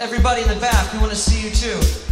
Everybody in the back, we want to see you too.